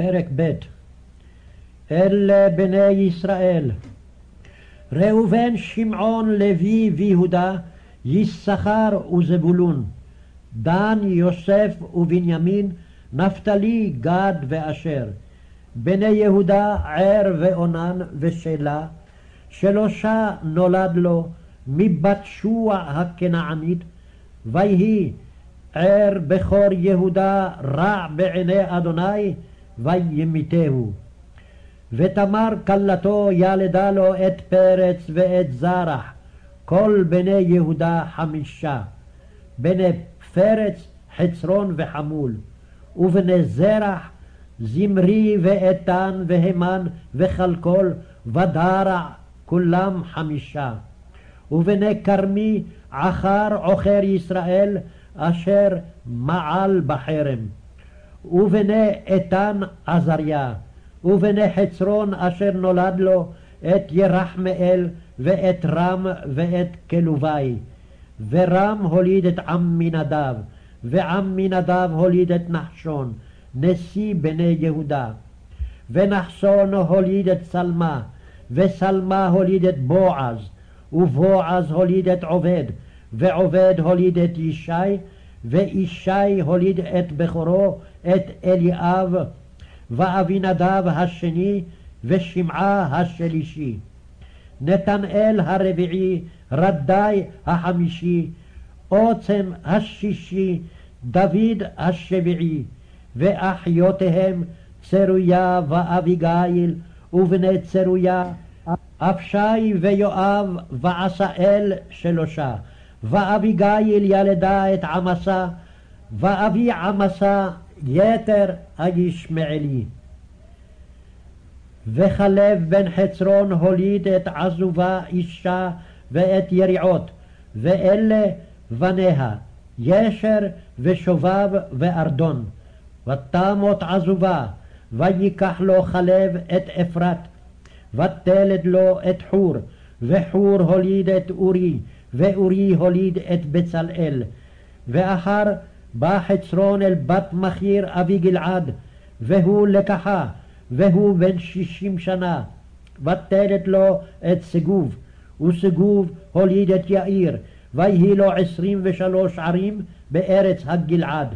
פרק ב' אלה בני ישראל ראובן, שמעון, לוי ויהודה, יששכר וזבולון, דן, יוסף ובנימין, נפתלי, גד ואשר. בני יהודה, ער ואונן ושלה, שלושה נולד לו מבת שוע הכנענית, ויהי ער בכור יהודה רע בעיני אדוני, וימיתהו. ותמר כלתו ילדה לו את פרץ ואת זרח, כל בני יהודה חמישה, בני פרץ חצרון וחמול, ובני זרח זמרי ואיתן והמן וכלכל ודרע כולם חמישה. ובני כרמי עכר עוכר ישראל אשר מעל בחרם. ובני איתן עזריה. ובני חצרון אשר נולד לו את ירחמאל ואת רם ואת כלובי. ורם הוליד את עמינדב, ועמינדב הוליד את נחשון, נשיא בני יהודה. ונחשון הוליד את סלמה, וסלמה הוליד את בועז, ובועז הוליד את עובד, ועובד הוליד את ישי, וישי הוליד את בכורו, את אליאב, ואבינדב השני, ושמעה השלישי. נתנאל הרביעי, רדאי החמישי, עוצם השישי, דוד השביעי, ואחיותיהם צרויה ואביגיל, ובני צרויה, אבשי ויואב ועשאל שלושה, ואביגיל ילדה את עמסה, ואבי עמסה יתר הישמעאלי. וכלב בן חצרון הוליד את עזובה אישה ואת יריעות, ואלה בניה, ישר ושובב וארדון. ותמות עזובה, ויקח לו חלב את אפרת, ותלד לו את חור, וחור הוליד את אורי, ואורי הוליד את בצלאל. ואחר בא חצרון אל בת מכיר אבי גלעד, והוא לקחה, והוא בן שישים שנה. ותלד לו את סגוב, וסגוב הוליד את יאיר, ויהי לו עשרים ושלוש ערים בארץ הגלעד.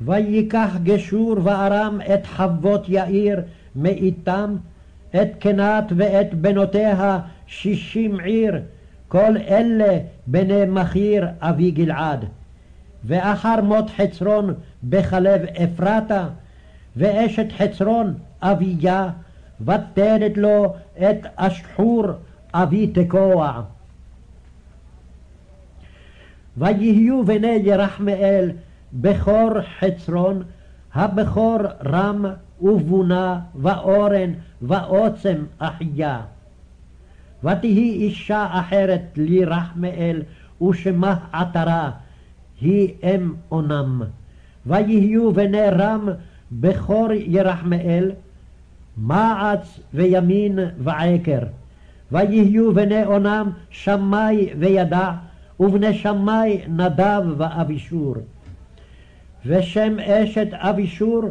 ויקח גשור וארם את חוות יאיר מאיתם, את קנת ואת בנותיה שישים עיר, כל אלה בני מכיר אבי גלעד. ואחר מות חצרון בחלב אפרתה, ואשת חצרון אביה, ותלד לו את אשחור אבי תקוע. ויהיו בני ירחמאל בכור חצרון, הבכור רם ובונה ואורן ועוצם אחיה. ותהי אישה אחרת לירחמאל ושמה עטרה, היא אם אונם. ויהיו בני רם בכור ירחמאל, מעץ וימין ועקר. ויהיו בני אונם שמאי וידע, ובני שמאי נדב ואבישור. ושם אשת אבישור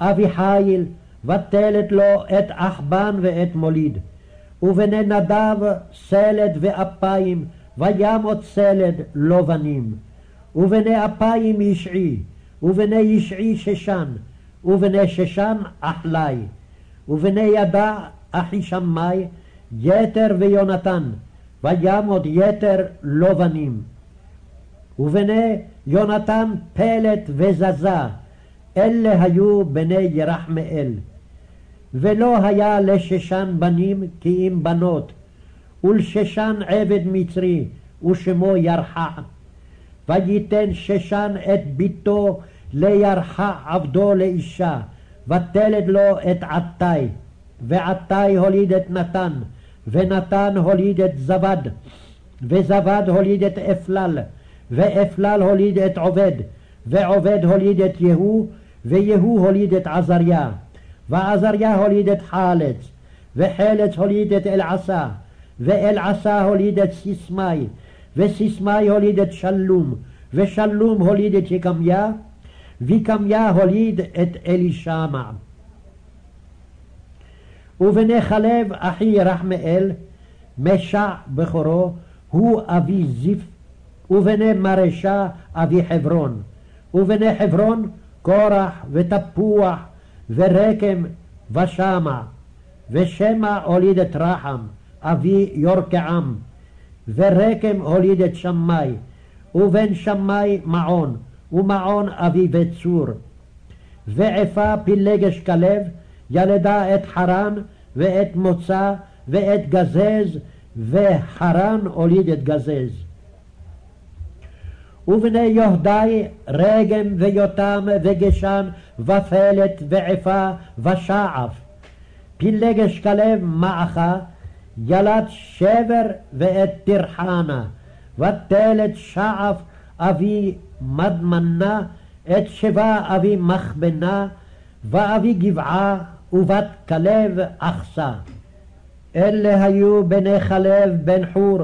אביחיל, ותלת לו את אחבן ואת מוליד. ובני נדב סלד ואפיים, וימות סלד לא בנים. ובני אפיים ישעי, ובני ישעי ששן, ובני ששן אחלי, ובני ידע אחי שמאי, יתר ויונתן, וימות יתר לא בנים. ובני יונתן פלט וזזה, אלה היו בני ירחמאל. ולא היה לששן בנים כי אם בנות, ולששן עבד מצרי, ושמו ירחה. וייתן ששן את ביתו לירחה עבדו לאישה, ותלד לו את עתי, ועתי הוליד את נתן, ונתן הוליד את זבד, וזבד הוליד את אפלל, ואפלל הוליד את עובד, ועובד הוליד את יהוא, ויהוא הוליד את עזריה, ועזריה הוליד את חלץ, וחלץ הוליד את אלעשה, ואלעשה הוליד את סיסמי, וסיסמי הוליד את שלום, ושלום הוליד את יקמיה, ויקמיה הוליד את אלישמע. ובני חלב אחי רחמאל, משע בכורו, הוא אבי זיף, ובני מרשה אבי חברון, ובני חברון קורח ותפוח ורקם ושמה, ושמע הוליד את רחם, אבי יורקעם, ורקם הוליד את שמאי, ובן שמאי מעון, ומעון אבי בצור. ועפה פילגש כלב, ילדה את חרן, ואת מוצא, ואת גזז, וחרן הוליד את גזז. ובני יהודי רגם ויותם וגשן ופלט ועפה ושעף. פילגש כלב מעכה, ילד שבר ואת תרחנה, ותלת שעף אבי מדמנה, את שבה אבי מחבנה, ואבי גבעה, ובת כלב אחסה. אלה היו בני חלב בן חור,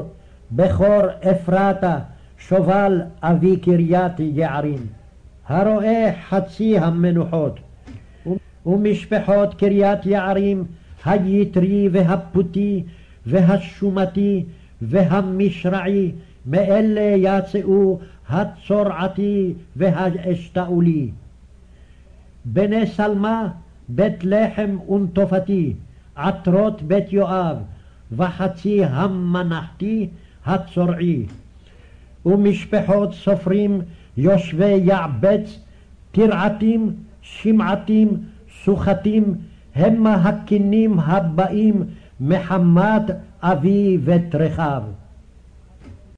בכור אפרתה, שובל אבי קריית יערים. הרואה חצי המנוחות, ומשפחות קריית יערים, היתרי והפותי, והשומתי, והמשרעי, מאלה יצאו הצורעתי והאשתאולי. בני שלמה, בית לחם ונטופתי, עטרות בית יואב, וחצי המנחתי הצורעי. ומשפחות סופרים יושבי יעבץ, תרעתים, שמעתים, סוחתים, המה הכנים הבאים מחמת אבי וטרחיו.